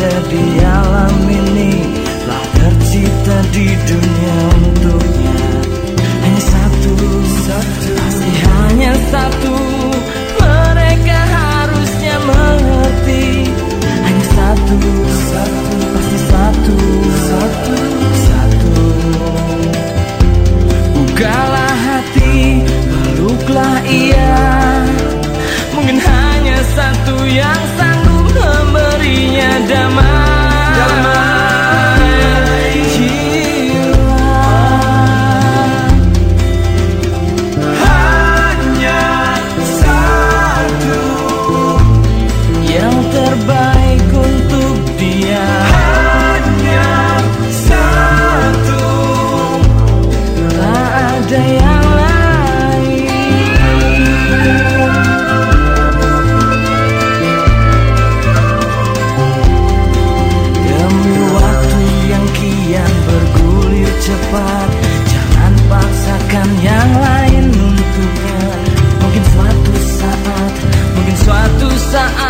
ada di alam ini Telah tercipta di dunia untuknya. Hanya satu, satu Pasti hanya satu. Mereka harusnya mengerti. Hanya satu, satu Pasti satu, satu, satu. Bukalah hati, peluklah ia. Mungkin hanya satu yang sanggup memberinya damai, cepat. Jangan paksakan yang lain untuknya. Mungkin suatu saat Mungkin suatu saat